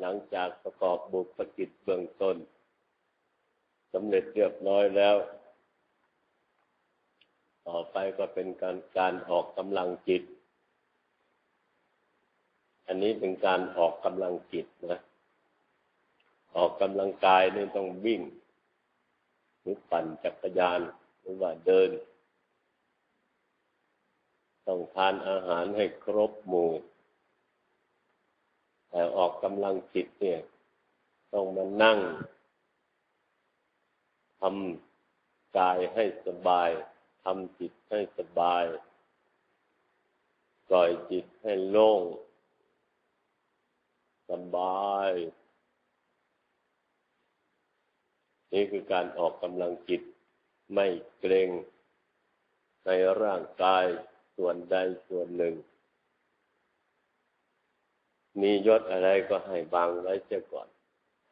หลังจากประกอบบุคกิจเบื้องต้นสำเร็จเรียบร้อยแล้ว ต่อไปก็เป็นการการออกกำลังจิต อันนี้เป็นการออกกำลังจิตนะ ออกกำลังกายนี่ต้องวิ่ง หรือปั่นจักรยาน หรือว่าเดิน ต้องทานอาหารให้ครบหมู่ ออกกำลังจิตเนี่ย ต้องมานั่งทำกายให้สบายทำจิตให้สบาย ปล่อยจิตให้โล่ง สบาย นี่คือการออกกำลังจิต ไม่เกรงในร่างกายส่วนใดส่วนหนึ่ง มียศอะไรก็ให้วางไว้เสียก่อน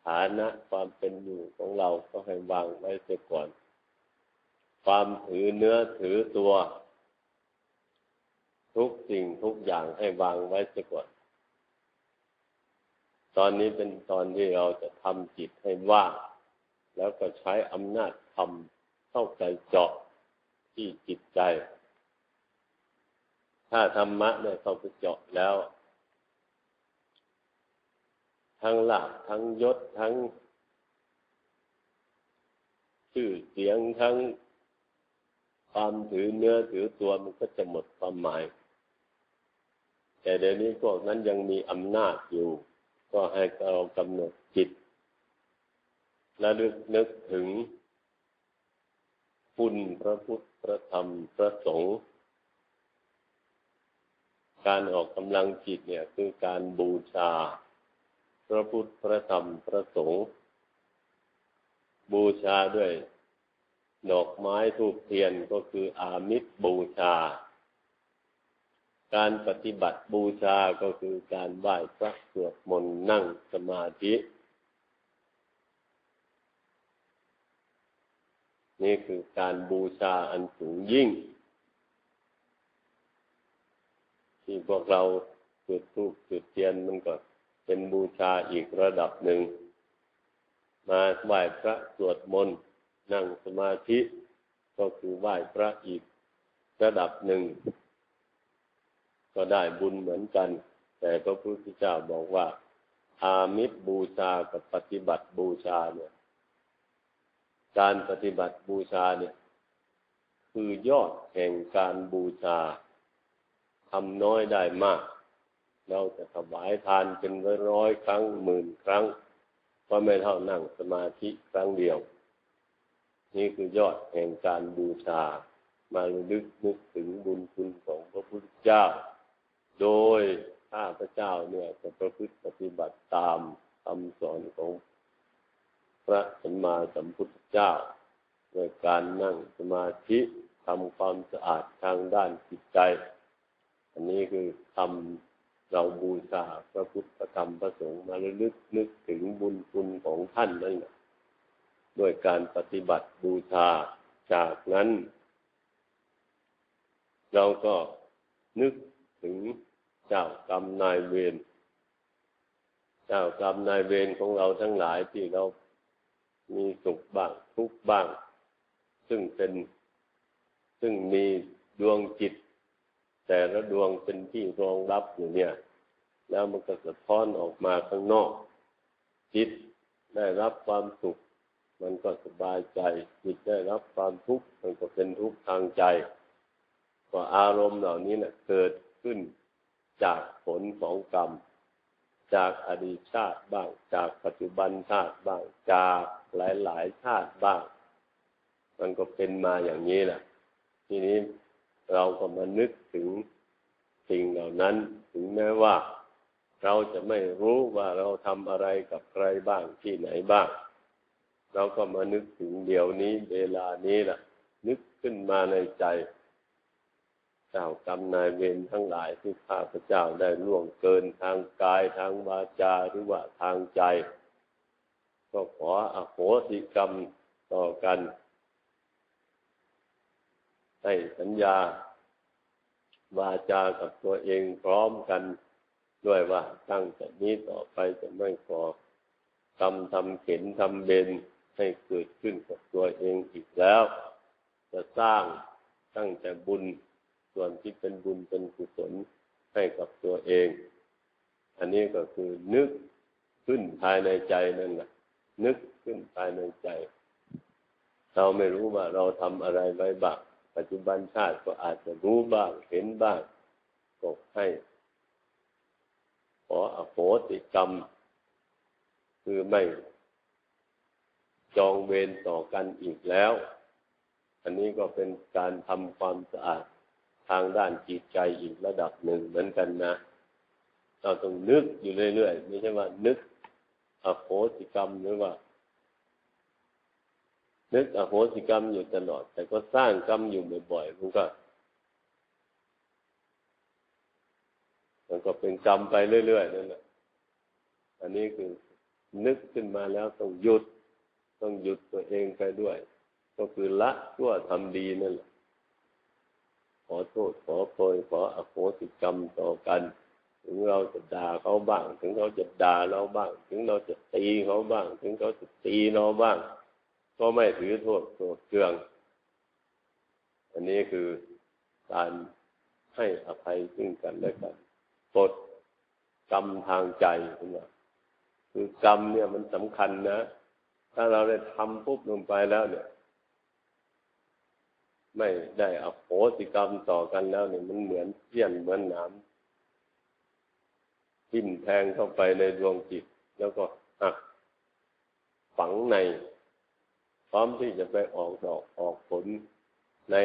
ฐานะความเป็นอยู่ของเราก็ให้วางไว้เสียก่อน ความถือเนื้อถือตัว ทุกสิ่งทุกอย่างให้วางไว้เสียก่อน ตอนนี้เป็นตอนที่เราจะทำจิตให้ว่าง แล้วก็ใช้อำนาจทำเข้าใจเจาะที่จิตใจ ถ้าธรรมะเนี่ยเข้าไปเจาะแล้ว ทั้งลาภทั้งยศทั้งชื่อเสียงทั้งความถือเนื้อถือตัวมันก็จะหมดความหมาย แต่เดี๋ยวนี้พวกนั้นยังมีอำนาจอยู่ ก็ให้เรากำหนดจิตและลึกนึกถึงคุณพระพุทธพระธรรมพระสงฆ์การออกกำลังจิตเนี่ยคือการบูชา ระพุทธพระธรรมพระสงฆ์บูชาด้วย ดอกไม้ทูบเทียนก็คืออามิตรบูชา การปฏิบัติบูชาก็คือการไหว้พระสวดมนต์นั่งสมาธิ นี่คือการบูชาอันสูงยิ่ง ที่พวกเราจุดทูบจุดเทียนมันก็ เป็นบูชาอีกระดับหนึ่ง มาไหว้พระสวดมนต์นั่งสมาธิ ก็คือไหว้พระอีกระดับหนึ่ง ก็ได้บุญเหมือนกัน แต่พระพุทธเจ้าบอกว่า อามิตรบูชากับปฏิบัติบูชาเนี่ย การปฏิบัติบูชาเนี่ย คือยอดแห่งการบูชาทำน้อยได้มาก เราจะถวายทานเป็นร้อยครั้งหมื่นครั้ง ก็ไม่เท่านั่งสมาธิครั้งเดียว นี่คือยอดแห่งการบูชา มาลึกนึกถึงบุญคุณของพระพุทธเจ้า โดยข้าพระเจ้าเนี่ยจะประพฤติปฏิบัติตามคำสอนของพระสัมมาสัมพุทธเจ้าโดยการนั่งสมาธิทำความสะอาดทางด้านจิตใจ อันนี้คือทำ เราบูชาพระพุทธธรรมพระสงฆ์มาระลึกนึกถึงบุญคุณของท่านนั่นด้วยการปฏิบัติบูชาจากนั้น เราก็นึกถึงเจ้ากรรมนายเวรเจ้ากรรมนายเวรของเราทั้งหลายที่เรามีสุขบ้างทุกข์บ้าง ซึ่งเป็นซึ่งมีดวงจิต แต่ละดวงเป็นที่รองรับอยู่เนี่ย แล้วมันก็สะท้อนออกมาข้างนอก จิตได้รับความสุข มันก็สบายใจ จิตได้รับความทุกข์มันก็เป็นทุกข์ทางใจก็อารมณ์เหล่านี้นะ่ะเกิดขึ้นจากผลของกรรม จากอดีตชาติบ้าง จากปัจจุบันชาติบ้าง จากหลายๆชาติบ้าง มันก็เป็นมาอย่างนี้แหละทีนี้ เราก็มานึกถึงสิ่งเหล่านั้น ถึงแม้ว่า เราจะไม่รู้ว่าเราทำอะไรกับใครบ้างที่ไหนบ้าง เราก็มานึกถึงเดี๋ยวนี้เวลานี้แหละนึกขึ้นมาในใจ เจ้ากรรมนายเวรทั้งหลายที่ข้าพเจ้าได้ล่วงเกินทางกายทางวาจาหรือว่าทางใจ ก็ขออโหสิกรรมต่อกัน ให้สัญญาวาจากับตัวเองพร้อมกันด้วยว่าตั้งแต่นี้ต่อไปจะไม่ขอทำทำเข็นทำเบนให้เกิดขึ้นกับตัวเองอีกแล้ว จะสร้างตั้งแต่บุญส่วนที่เป็นบุญเป็นกุศลให้กับตัวเอง อันนี้ก็คือนึกขึ้นภายในใจนั่นแหละนึกขึ้นภายในใจ เราไม่รู้ว่าเราทำอะไรไว้บ้าง ปัจจุบันชาติก็อาจจะรู้บ้างเห็นบ้างก็ให้ ขออโหสิกรรม คือไม่จองเวรต่อกันอีกแล้ว อันนี้ก็เป็นการทำความสะอาดทางด้านจิตใจอีกระดับหนึ่งเหมือนกันนะ เราต้องนึกอยู่เรื่อยๆ ไม่ใช่ว่านึกอโหสิกรรมหรือว่า นึกอโหสิกรรมอยู่ตลอด แต่ก็สร้างกรรมอยู่บ่อยๆมันก็มันก็เป็นกรรมไปเรื่อยๆนั่นแหละอันนี้คือนึกขึ้นมาแล้วต้องหยุด ต้องหยุดตัวเองไปด้วย ก็คือละชั่วทำดีนั่นแหละขอโทษขอโพยขออโหสิกรรมต่อกัน ถึงเราจะด่าเขาบ้าง ถึงเขาจะด่าเราบ้าง ถึงเราจะตีเขาบ้าง ถึงเขาจะตีเราบ้าง ก็ไม่ถือโทษโกรธเคือง อันนี้คือการให้อภัยซึ่งกันและกันปลดกรรมทางใจขึ้นมาคือกรรมเนี่ยมันสำคัญนะ ถ้าเราได้ทำปุ๊บลงไปแล้วเนี่ย ไม่ได้อโหสิกรรมต่อกันแล้วเนี่ยมันเหมือนเสี้ยนเหมือนน้ำทิ่มแทงเข้าไปในดวงจิต แล้วก็หักฝังใน ร้อมที่จะไปออกดอกออกผลใน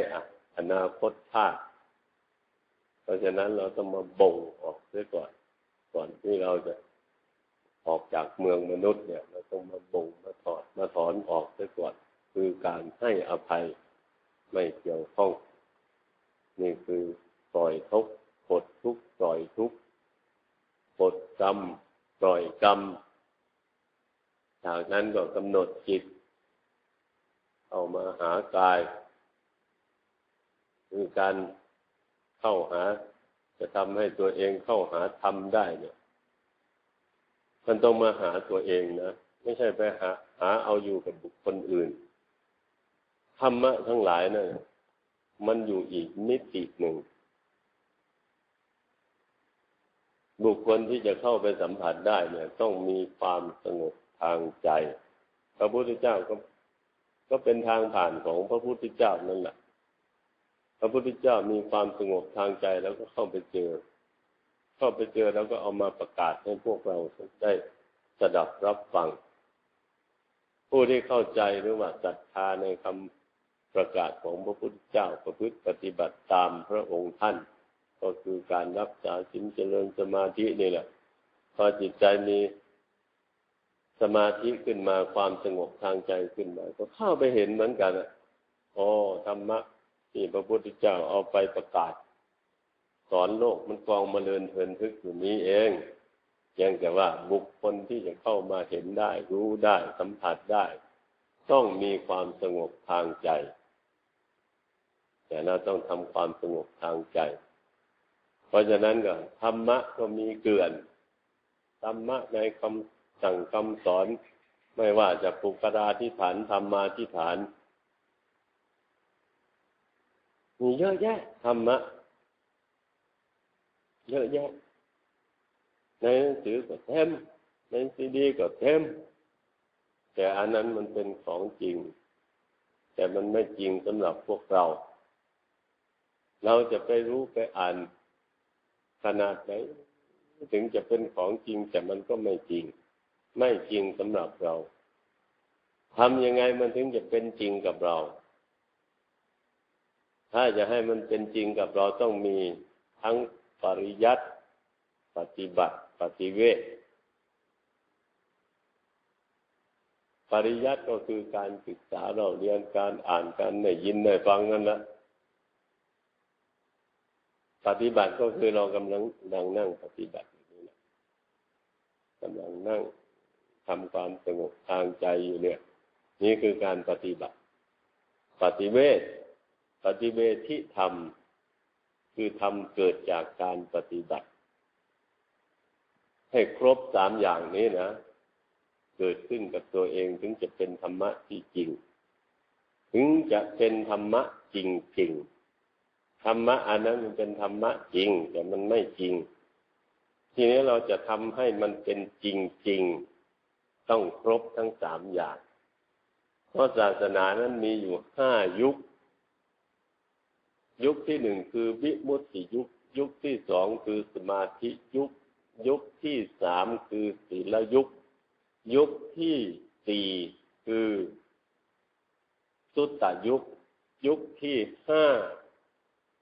อนาคตชาติเพราะฉะนั้นเราต้องมาบ่งออกเสียก่อน ก่อนที่เราจะออกจากเมืองมนุษย์เนี่ย เราต้องมาบ่งมาถอดมาถอนออกเสียก่อน คือการให้อภัยไม่เกี่ยวข้องนี่คือปล่อยทุกปลดทุกปล่อยทุกปลดกรรมปล่อยกรรมจากนั้นก็กำหนดจิต เอามาหากายคือการเข้าหา จะทำให้ตัวเองเข้าหาทำได้เนี่ย มันต้องมาหาตัวเองนะไม่ใช่ไปหา หาเอาอยู่กับบุคคลอื่นธรรมะทั้งหลายนะั่นมันอยู่อีกมิติหนึ่ง บุคคลที่จะเข้าไปสัมผัสได้เนี่ย ต้องมีความสงบทางใจ พระพุทธเจ้าก็ ก็เป็นทางผ่านของพระพุทธเจ้านั่นแหละ พระพุทธเจ้ามีความสงบทางใจแล้วก็เข้าไปเจอ เข้าไปเจอแล้วก็เอามาประกาศให้พวกเราได้สดับรับฟัง ผู้ที่เข้าใจหรือว่าศรัทธาในคำประกาศของพระพุทธเจ้าประพฤติปฏิบัติตามพระองค์ท่าน ก็คือการรักษาสินเจริญสมาธินี่แหละ พอจิตใจมี สมาธิขึ้นมาความสงบทางใจขึ้นมา ก็เข้าไปเห็นเหมือนกันอ๋อธรรมะที่พระพุทธเจ้าเอาไปประกาศ สอนโลกมันกองมาเลินเทินทึกอยู่นี้เองเพียงแต่ว่าบุคคลที่จะเข้ามาเห็นได้ รู้ได้สัมผัสได้ ต้องมีความสงบทางใจ แต่เราต้องทำความสงบทางใจ เพราะฉะนั้นก็ธรรมะก็มีเกลื่อนธรรมะในคำ สั่งคำสอน ไม่ว่าจะปุกราที่ฐานธรรมาที่ฐาน มีเยอะแยะธรรมะ เยอะแยะ ในหนังสือก็เต็มในซีดีก็เต็มแต่อันนั้นมันเป็นของจริง แต่มันไม่จริงสำหรับพวกเรา เราจะไปรู้ไปอ่านขนาดไหนถึงจะเป็นของจริงแต่มันก็ไม่จริง ไม่จริงสำหรับเราทำยังไงมันถึงจะเป็นจริงกับเรา ถ้าจะให้มันเป็นจริงกับเราต้องมีทั้งปริยัติปฏิบัติ ปฏิเวทปริยัติก็คือการศึกษาเราเรียนการอ่านการได้ยินได้ฟังนั่นแหละปฏิบัติก็คือเรากำลังนั่งนั่งปฏิบัตินี่นะกำลังนั่ง ทำความสงบทางใจอยู่เนี่ย นี่คือการปฏิบัติ ปฏิเวทปฏิเวทที่ทำคือทำเกิดจากการปฏิบัติ ให้ครบสามอย่างนี้นะ เกิดขึ้นกับตัวเองถึงจะเป็นธรรมะที่จริง ถึงจะเป็นธรรมะจริงจริงธรรมะอันนั้นมันเป็นธรรมะจริง แต่มันไม่จริง ทีนี้เราจะทำให้มันเป็นจริงจริง ต้องครบทั้งสามอย่าง เพราะศาสนานั้นมีอยู่ห้ายุค ยุคที่หนึ่งคือวิมุตติยุค ยุคที่สองคือสมาธิยุค ยุคที่สามคือศีลยุค ยุคที่สี่คือสุตตยุค ยุคที่ห้า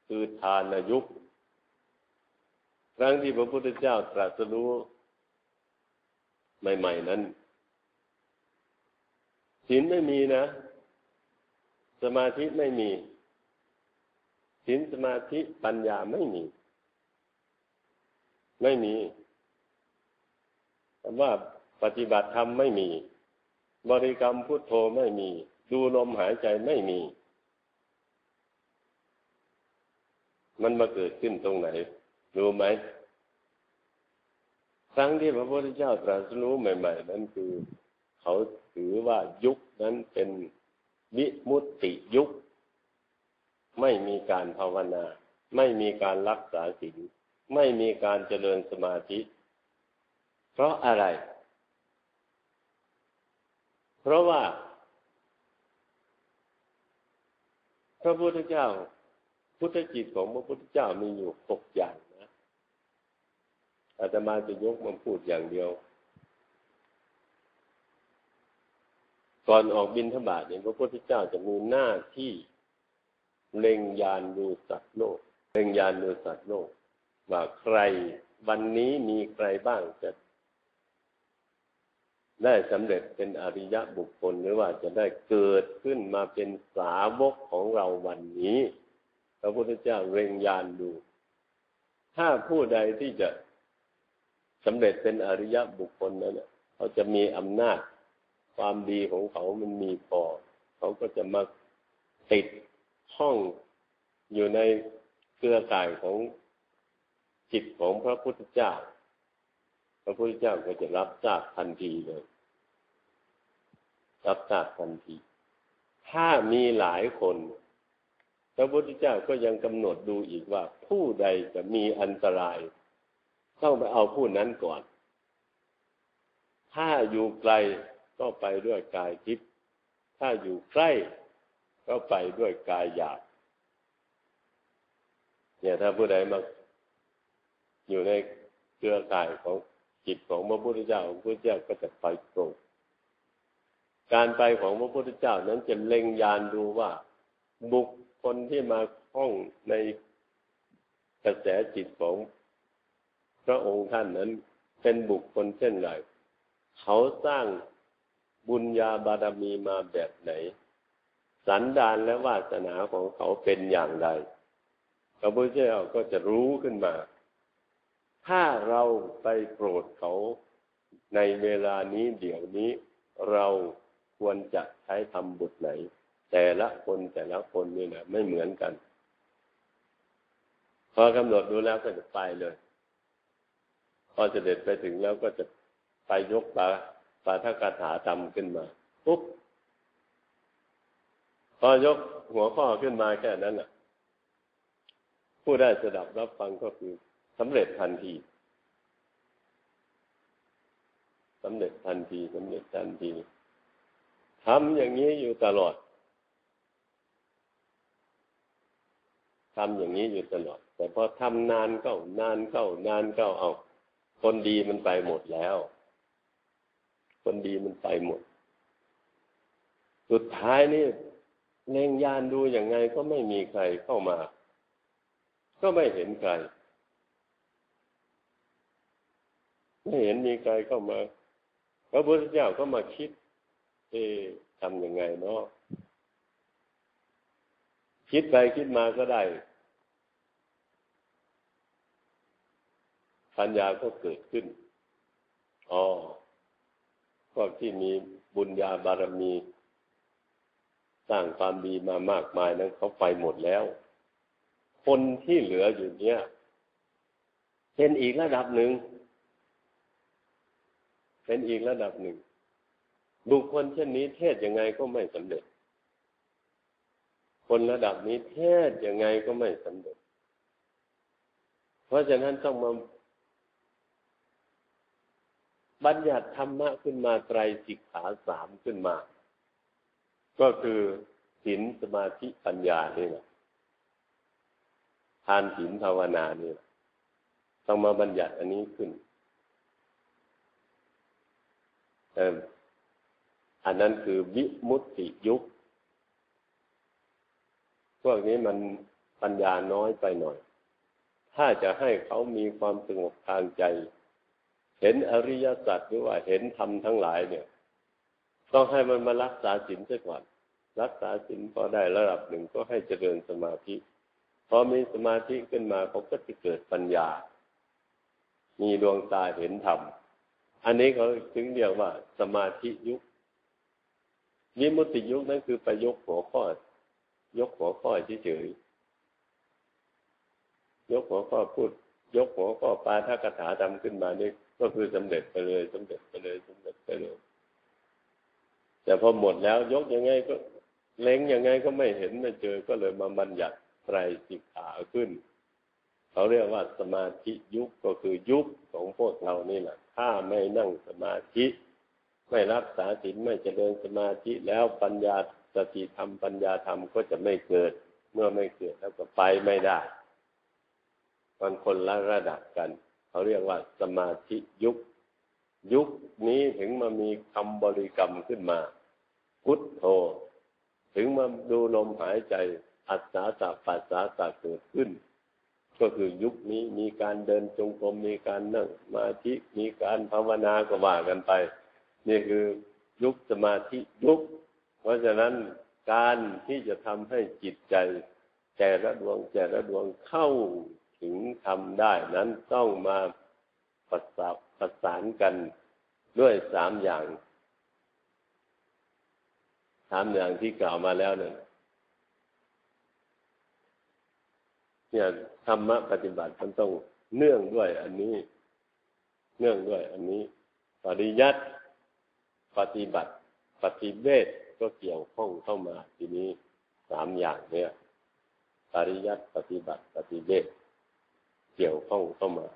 คือทานยุค ครั้งที่พระพุทธเจ้าตรัสรู้ใหม่ ๆ นั้น ศีลไม่มีนะ สมาธิไม่มีศีลสมาธิปัญญาไม่มี ไม่มีคำว่าปฏิบัติธรรมไม่มี บริกรรมพุทโธไม่มี ดูลมหายใจไม่มี มันมาเกิดขึ้นตรงไหน รู้ไหมครั้งที่พระพุทธเจ้าตรัสรู้ใหม่ ๆ นั้นคือ เขาถือว่ายุคนั้นเป็นวิมุตติยุค ไม่มีการภาวนา ไม่มีการรักษาศีลไม่มีการเจริญสมาธิ เพราะอะไร เพราะว่า พระพุทธเจ้า พุทธจิตของพระพุทธเจ้ามีอยู่หกอย่างนะอาตมาจะยกมาพูดอย่างเดียว ก่อนออกบินทบาทเนี่ยพระพุทธเจ้าจะมีหน้าที่เล็งยานดูสัตว์โลก เล็งยานดูสัตว์โลก ว่าใครวันนี้มีใครบ้างจะได้สำเร็จเป็นอริยะบุคคลหรือว่าจะได้เกิดขึ้นมาเป็นสาวกของเราวันนี้ พระพุทธเจ้าเร่งยานดู ถ้าผู้ใดที่จะสำเร็จเป็นอริยะบุคคลนั้นเขาจะมีอำนาจ ความดีของเขามันมีพอเขาก็จะมาติดห้องอยู่ในเครือข่ายของจิตของพระพุทธเจ้า พระพุทธเจ้าก็จะรับทราบทันทีเลย รับทราบทันที ถ้ามีหลายคน พระพุทธเจ้าก็ยังกำหนดดูอีกว่า ผู้ใดจะมีอันตรายต้องไปเอาผู้นั้นก่อน ถ้าอยู่ไกล ก็ไปด้วยกายทิพย์ถ้าอยู่ใกล้ก็ไปด้วยกายหยาบเนี่ยถ้าผู้ใดมาอยู่ในเครือข่ายของจิตของพระพุทธเจ้าพระพุทธเจ้าก็จะไปโกรธการไปของพระพุทธเจ้านั้นจะเล็งยานดูว่า บุคคลที่มาคล้องในกระแสจิตของพระองค์ท่านนั้นเป็นบุคคลเช่นไร เขาสร้าง บุญญาบารมีมาแบบไหน สันดานและวาสนาของเขาเป็นอย่างไรพระพุทธเจ้าก็จะรู้ขึ้นมา ถ้าเราไปโปรดเขาในเวลานี้เดี๋ยวนี้เราควรจะใช้ทำบุตรไหน แต่ละคนแต่ละคนนี่นะไม่เหมือนกัน พอกำหนดดูแล้วก็จะไปเลย พอจะเด็ดไปถึงแล้วก็จะไปยกปา ปาทกถาจำขึ้นมาปุ๊บพอยกหัวข้อขึ้นมาแค่นั้นแหละผู้ได้สดับรับฟังก็คือสำเร็จทันทีสำเร็จทันทีสำเร็จทันทีทำอย่างนี้อยู่ตลอดทำอย่างนี้อยู่ตลอด แต่พอทำนานเข้านานเข้านานเข้าเอา คนดีมันไปหมดแล้ว คนดีมันไปหมด สุดท้ายนี่เล็งยานดูอย่างไงก็ไม่มีใครเข้ามา ก็ไม่เห็นใคร ไม่เห็นมีใครเข้ามา พระพุทธเจ้าก็มาคิด เอทำยังไงเนาะคิดไปคิดมาก็ได้ปัญญาก็เกิดขึ้น อ๋อ วกที่มีบุญญาบารมี สร้างความดีมามากมายนั้นเขาไปหมดแล้ว คนที่เหลืออยู่เนี้ยเป็นอีกระดับหนึ่ง เป็นอีกระดับหนึ่ง บุคคลเช่นนี้เทศยังไงก็ไม่สำเร็จ คนระดับนี้เทศยังไงก็ไม่สำเร็จ เพราะฉะนั้นต้องมา บัญญัติธรรมะขึ้นมาไตรสิกขาสามขึ้นมา ก็คือศีลสมาธิปัญญานี่แหละทานศีลภาวนานี่แหละต้องมาบัญญัติอันนี้ขึ้นอันนั้นคือวิมุตติยุค พวกนี้มันปัญญาน้อยไปหน่อย ถ้าจะให้เขามีความสงบทางใจ เห็นอริยสัจหรือว่าเห็นธรรมทั้งหลายเนี่ย ต้องให้มันมารักษาศีลเสียก่อน รักษาศีลพอได้ระดับหนึ่งก็ให้เจริญสมาธิพอมีสมาธิขึ้นมาเขาก็จะเกิดปัญญา มีดวงตาเห็นธรรม อันนี้เขาถึงเรียกว่า สมาธิยุควิมุตติยุคนั้นคือไปยกหัวข้อ ยกหัวข้อเฉยๆยกหัวข้อพูด ยกหัวข้อปาทกถาทำขึ้นมานี่ ก็คือสำเร็จไปเลยสำเร็จไปเลยสำเร็จไปเลย แต่พอหมดแล้วยกยังไงก็เล็งยังไงก็ไม่เห็นไม่เจอก็เลยมาบัญญัติไตรสิกขาขึ้น เขาเรียกว่าสมาธิยุคก็คือยุคของพวกเรานี่แหละถ้าไม่นั่งสมาธิ ไม่รักษาศีลไม่เจริญสมาธิแล้วปัญญาสติธรรมปัญญาธรรมก็จะไม่เกิด เมื่อไม่เกิดแล้วก็ไปไม่ได้ มันคนละระดับกัน เขาเรียกว่าสมาธิยุค ยุคนี้ถึงมามีคำบริกรรมขึ้นมา พุทโธ ถึงมาดูลมหายใจอัศสาสะปัสสาสะเกิดขึ้น ก็คือยุคนี้มีการเดินจงกรมมีการนั่งสมาธิมีการภาวนาก็ว่ากันไป นี่คือยุคสมาธิยุค เพราะฉะนั้นการที่จะทำให้จิตใจแก่ระดวงแก่ระดวงเข้า ถึงทำได้นั้นต้องมาประสานประสานกันด้วยสามอย่างสามอย่างที่กล่าวมาแล้วนั่นเนี่ยธรรมะปฏิบัติมันต้องเนื่องด้วยอันนี้ เนื่องด้วย อันนี้ ปริยัติปฏิบัติ ปฏิเวทก็เกี่ยวข้องเข้ามา ทีนี้สามอย่างเนี่ย ปริยัติปฏิบัติ ปฏิเวท เกี่ยวข้องเข้ามา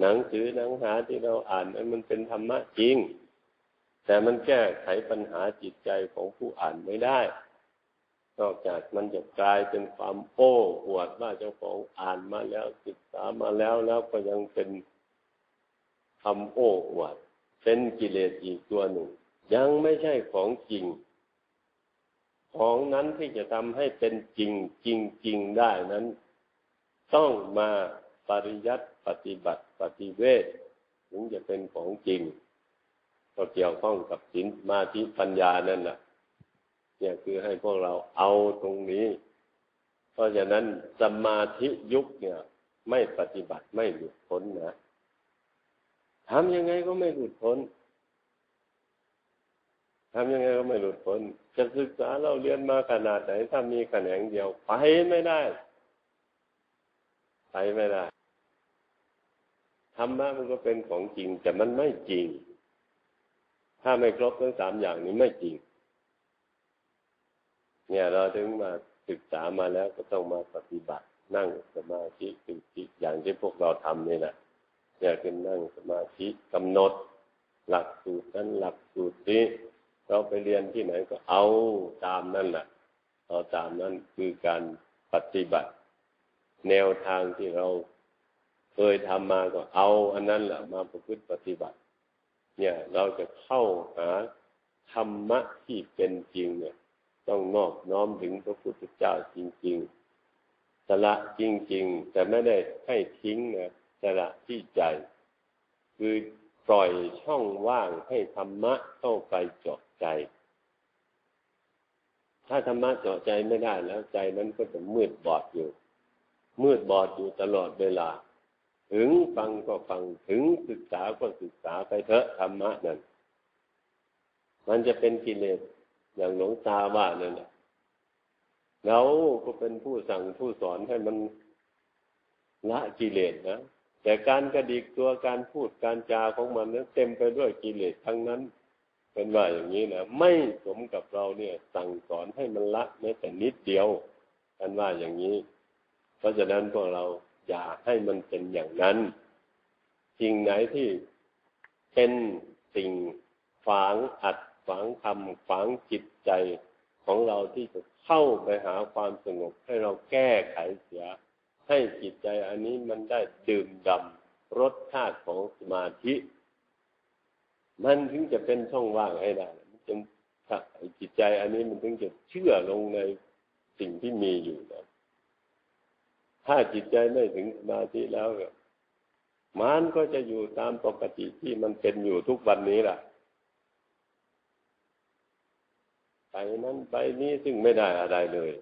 หนังสือหนังหาที่เราอ่านมันเป็นธรรมะจริง แต่มันแก้ไขปัญหาจิตใจของผู้อ่านไม่ได้ นอกจากมันจะกลายเป็นความโอ้อวดว่าเจ้าของอ่านมาแล้วศึกษามาแล้วแล้วก็ยังเป็นคำโอ้อวดเป็นกิเลสอีกตัวหนึ่ง ยังไม่ใช่ของจริง ของนั้นที่จะทำให้เป็นจริงจริงจริงได้นั้น ต้องมา ปริยัติปฏิบัติปฏิเวทถึงจะเป็นของจริง ก็เกี่ยวข้องกับศีลมาธิปัญญานั่นแหละเนี่ยคือให้พวกเราเอาตรงนี้ เพราะฉะนั้นสมาธิยุคเนี่ย ไม่ปฏิบัติไม่หลุดพ้นนะทำยังไงก็ไม่หลุดพ้นทำยังไงก็ไม่หลุดพ้น จะศึกษาเราเรียนมาขนาดไหนถ้ามีแขนงเดียว ไปไม่ได้ ไปไม่ได้ ธรรมะมันก็เป็นของจริง แต่มันไม่จริง ถ้าไม่ครบทั้งสามอย่างนี้ไม่จริง เนี่ยเราถึงมาศึกษามาแล้วก็ต้องมาปฏิบัติ นั่งสมาธิสธิอย่างที่พวกเราทำนี่แหละเนี่ยคือนั่งสมาธิกำหนด หลักสูตรนั้นหลักสูตรนี้เราไปเรียนที่ไหนก็เอาตามนั่นแหละเอาตามนั้นคือการปฏิบัติ แนวทางที่เรา เคยทำมาก็เอาอันนั้นแหละมาประพฤติปฏิบัติ เนี่ยเราจะเข้าหาธรรมะที่เป็นจริงเนี่ย ต้องนอบน้อมถึงพระพุทธเจ้าจริง ๆ สละจริง ๆ แต่ไม่ได้ให้ทิ้งนะสละที่ใจ คือปล่อยช่องว่างให้ธรรมะเข้าไปเจาะใจ ถ้าธรรมะเจาะใจไม่ได้แล้วใจนั้นก็จะมืดบอดอยู่ มืดบอดอยู่ตลอดเวลา ถึงฟังก็ฟังถึงศึกษาก็ศึกษาไปเถอะธรรมะนั้นมันจะเป็นกิเลสอย่างหลวงตาว่านั่นแหละเราก็เป็นผู้สั่งผู้สอนให้มันละกิเลสนะแต่การกระดิกตัวการพูดการจาของมันนั้นเต็มไปด้วยกิเลสทั้งนั้น เป็นว่าอย่างนี้นะไม่สมกับเราเนี่ย สั่งสอนให้มันละแม้แต่นิดเดียวกันว่าอย่างนี้ เพราะฉะนั้นพวกเรา อย่าให้มันเป็นอย่างนั้น สิ่งไหนที่เป็นสิ่งฝังอัดฝังทำฝังจิตใจของเราที่จะเข้าไปหาความสงบ ให้เราแก้ไขเสีย ให้จิตใจอันนี้มันได้ดื่มดำรสชาติของสมาธิ มันถึงจะเป็นช่องว่างให้ได้มันจึงจิตใจอันนี้มันถึงจะเชื่อลงในสิ่งที่มีอยู่นะ ถ้าจิตใจไม่ถึงสมาธิแล้วมันก็จะอยู่ตามปกติที่มันเป็นอยู่ทุกวันนี้แหละไปนั้นไปนี้ซึ่งไม่ได้อะไรเลย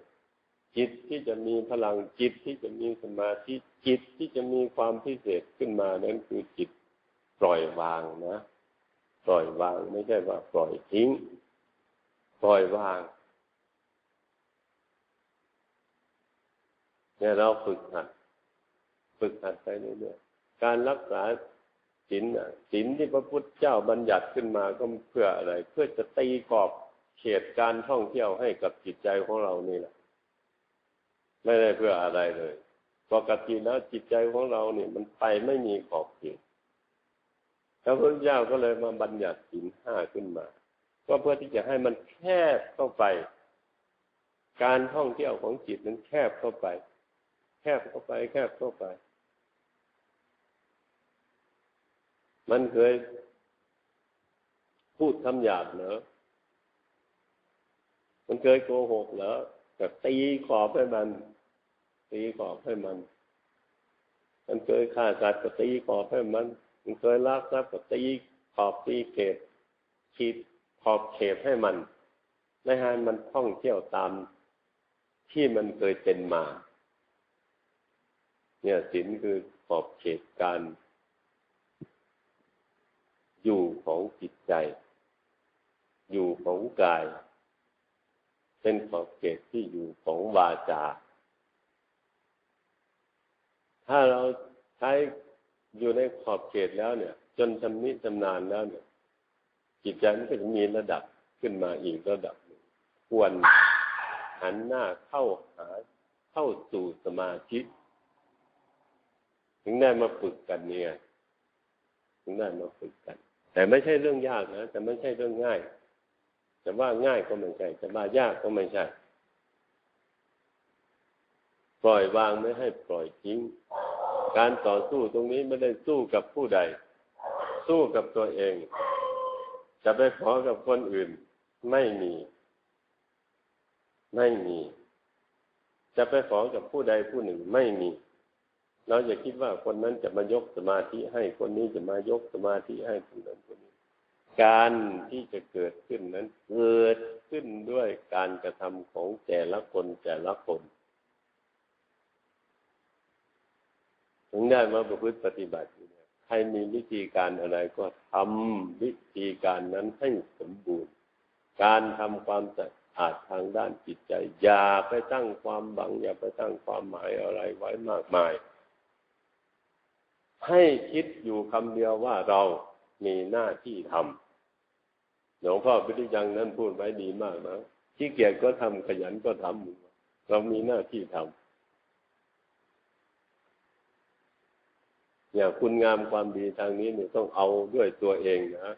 จิตที่จะมีพลังจิตที่จะมีสมาธิจิตที่จะมีความพิเศษขึ้นมานั้นคือจิตปล่อยวางนะ ปล่อยวางไม่ใช่ว่าปล่อยทิ้ง ปล่อยวาง เนี่ยเราฝึกหัดฝึกหัดไปเรื่อยๆการรักษาศีลศีลที่พระพุทธเจ้าบัญญัติขึ้นมาก็เพื่ออะไร เพื่อจะตีกรอบเขตการท่องเที่ยวให้กับจิตใจของเรานี่แหละ ไม่ได้เพื่ออะไรเลยปกติแล้วจิตใจของเราเนี่ย มันไปไม่มีขอบเขตพระพุทธเจ้าก็เลยมาบัญญัติศีลห้าขึ้นมา ก็เพื่อที่จะให้มันแคบเข้าไป การท่องเที่ยวของจิตนั้นแคบเข้าไป แคบเข้าไป แคบเข้าไป มันเคยพูดคำหยาบเนอะมันเคยโกหกเหรอแต่ตีขอบให้มัน ตีขอบให้มัน มันเคยฆ่าสัตว์ก็ตีขอบให้มัน มันเคยลักทรัพย์ก็ตีขอบตีเขตขีดขอบเขตให้มัน ไม่ให้มันท่องเที่ยวตามที่มันเคยเป็นมา เนี่ยศีลคือขอบเขตการ อยู่ของจิตใจ อยู่ของกาย เป็นขอบเขตที่อยู่ของวาจา ถ้าเราใช้อยู่ในขอบเขตแล้วเนี่ย จนชำนิชำนาญแล้วเนี่ย จิตใจมันก็จะมีระดับขึ้นมาอีกระดับหนึ่งควรหันหน้าเข้าหาเข้าสู่สมาธิ ถึงได้มาฝึกกันเนี่ยถึงได้มาฝึกกัน แต่ไม่ใช่เรื่องยากนะแต่ไม่ใช่เรื่องง่ายจะว่าง่ายก็ไม่ใช่จะว่ายากก็ไม่ใช่ ปล่อยวางไม่ให้ปล่อยทิ้ง การต่อสู้ตรงนี้ไม่ได้สู้กับผู้ใด สู้กับตัวเอง จะไปขอกับคนอื่น ไม่มี ไม่มี จะไปขอกับผู้ใดผู้หนึ่งไม่มี เราอย่าคิดว่าคนนั้นจะมายกสมาธิให้ คนนี้จะมายกสมาธิให้คนนั้นคนนี้ การที่จะเกิดขึ้นนั้น เกิดขึ้นด้วยการกระทำของแต่ละคนแต่ละคน ถึงได้มาประพฤติปฏิบัติใครมีวิธีการอะไรก็ทำวิธีการนั้นให้สมบูรณ์ การทำความสะอาดทางด้านจิตใจ อย่าไปตั้งความบัง อย่าไปตั้งความหมายอะไรไว้มากมาย ให้คิดอยู่คำเดียวว่าเรามีหน้าที่ทำหลวงพ่อพิธิยังนั้นพูดไว้ดีมากนะที่เกียจก็ทำขยันก็ทำเรามีหน้าที่ทำอย่าคุณงามความดีทางนี้เนี่ยต้องเอาด้วยตัวเองนะ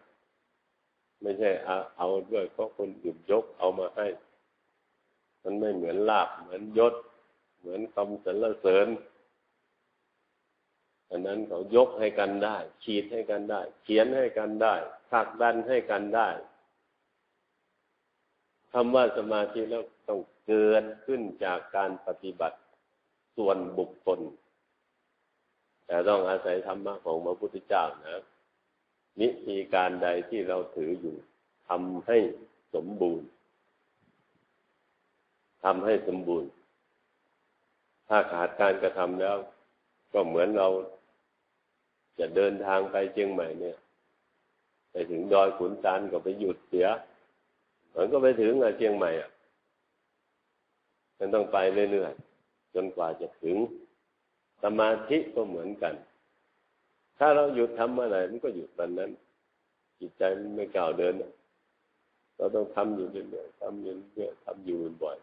ไม่ใช่เอาเอาด้วยเพราะคนอื่นยกเอามาให้ มันไม่เหมือนลาบเหมือนยศ เหมือนคำสรรเสริญ อันนั้นเขายกให้กันได้ ขีดให้กันได้ เขียนให้กันได้ผลักดันให้กันได้คำว่าสมาธิแล้วต้องเกิดขึ้นจากการปฏิบัติส่วนบุคคล แต่ต้องอาศัยธรรมะของพระพุทธเจ้านะวิธีการใดที่เราถืออยู่ทำให้สมบูรณ์ทำให้สมบูรณ์ ถ้าขาดการกระทำแล้ว ก็เหมือนเราจะเดินทางไปเชียงใหม่เนี่ยไปถึงดอยขุนตานก็ไปหยุดเสียมันก็ไปถึงเชียงใหม่อะมันต้องไปเรื่อยๆจนกว่าจะถึงสมาธิก็เหมือนกัน ถ้าเราหยุดทำเมื่อไหร่มันก็หยุดวันนั้น จิตใจมันไม่ก้าวเดิน เราต้องทำอยู่เรื่อยๆทำอยู่เรื่อยๆทำอยู่บ่อย